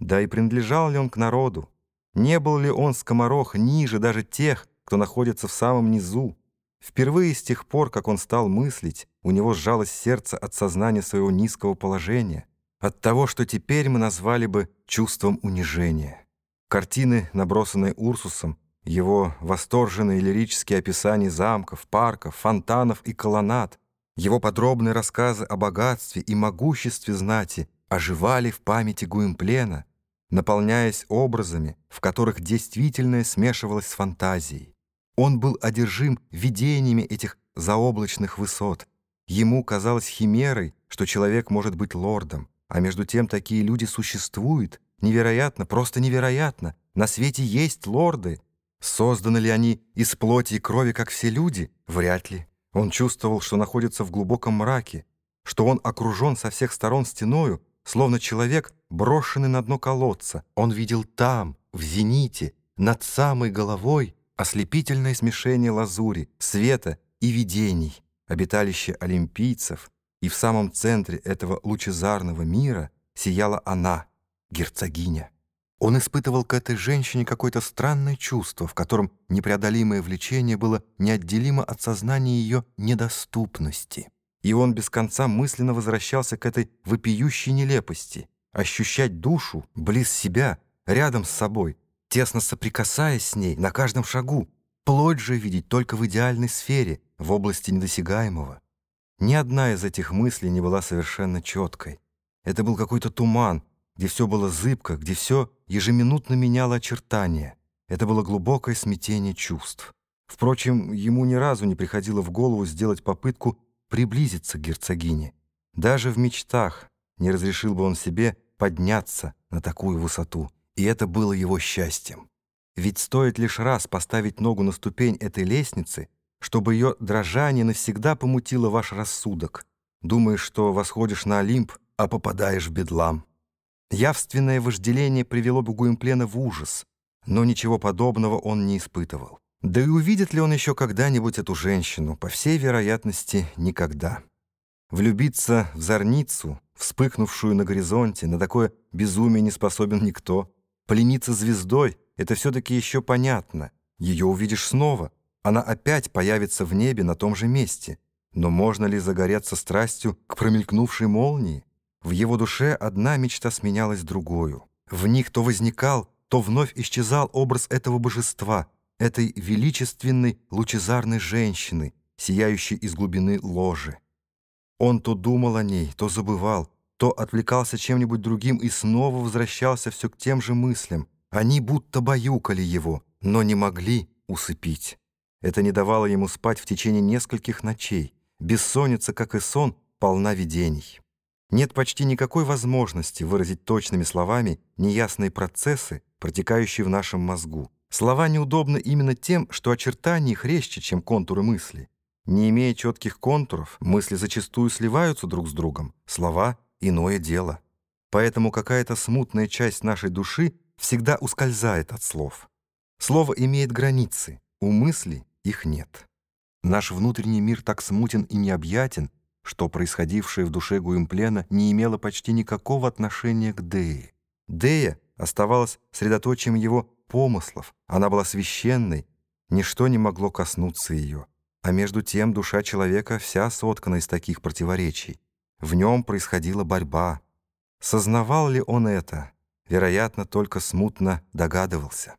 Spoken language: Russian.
Да и принадлежал ли он к народу? Не был ли он скоморох ниже даже тех, кто находится в самом низу? Впервые с тех пор, как он стал мыслить, у него сжалось сердце от сознания своего низкого положения, от того, что теперь мы назвали бы чувством унижения. Картины, набросанные Урсусом, его восторженные лирические описания замков, парков, фонтанов и колоннад, его подробные рассказы о богатстве и могуществе знати оживали в памяти Гуимплена, наполняясь образами, в которых действительное смешивалось с фантазией. Он был одержим видениями этих заоблачных высот. Ему казалось химерой, что человек может быть лордом, а между тем такие люди существуют. Невероятно, просто невероятно. На свете есть лорды. Созданы ли они из плоти и крови, как все люди? Вряд ли. Он чувствовал, что находится в глубоком мраке, что он окружен со всех сторон стеною, словно человек, брошенный на дно колодца. Он видел там, в зените, над самой головой, ослепительное смешение лазури, света и видений, обиталище олимпийцев, и в самом центре этого лучезарного мира сияла она, герцогиня. Он испытывал к этой женщине какое-то странное чувство, в котором непреодолимое влечение было неотделимо от сознания ее недоступности. И он без конца мысленно возвращался к этой вопиющей нелепости. Ощущать душу близ себя, рядом с собой, тесно соприкасаясь с ней на каждом шагу, плоть же видеть только в идеальной сфере, в области недосягаемого. Ни одна из этих мыслей не была совершенно четкой. Это был какой-то туман, где все было зыбко, где все ежеминутно меняло очертания. Это было глубокое смятение чувств. Впрочем, ему ни разу не приходило в голову сделать попытку приблизиться к герцогине. Даже в мечтах не разрешил бы он себе подняться на такую высоту. И это было его счастьем. Ведь стоит лишь раз поставить ногу на ступень этой лестницы, чтобы ее дрожание навсегда помутило ваш рассудок. Думаешь, что восходишь на Олимп, а попадаешь в бедлам. Явственное вожделение привело бы Гуимплена в ужас, но ничего подобного он не испытывал. Да и увидит ли он еще когда-нибудь эту женщину? По всей вероятности, никогда. Влюбиться в зорницу, вспыхнувшую на горизонте, на такое безумие не способен никто. Плениться звездой — это все-таки еще понятно. Ее увидишь снова. Она опять появится в небе на том же месте. Но можно ли загореться страстью к промелькнувшей молнии? В его душе одна мечта сменялась другую. В них то возникал, то вновь исчезал образ этого божества — этой величественной лучезарной женщины, сияющей из глубины ложи. Он то думал о ней, то забывал, то отвлекался чем-нибудь другим и снова возвращался все к тем же мыслям. Они будто баюкали его, но не могли усыпить. Это не давало ему спать в течение нескольких ночей. Бессонница, как и сон, полна видений. Нет почти никакой возможности выразить точными словами неясные процессы, протекающие в нашем мозгу. Слова неудобны именно тем, что очертания их резче, чем контуры мысли. Не имея четких контуров, мысли зачастую сливаются друг с другом. Слова — иное дело. Поэтому какая-то смутная часть нашей души всегда ускользает от слов. Слово имеет границы, у мысли их нет. Наш внутренний мир так смутен и необъятен, что происходившее в душе Гуимплена не имело почти никакого отношения к Дее. Дея оставалась средоточием его помыслов, она была священной, ничто не могло коснуться ее. А между тем душа человека вся соткана из таких противоречий. В нем происходила борьба. Сознавал ли он это? Вероятно, только смутно догадывался.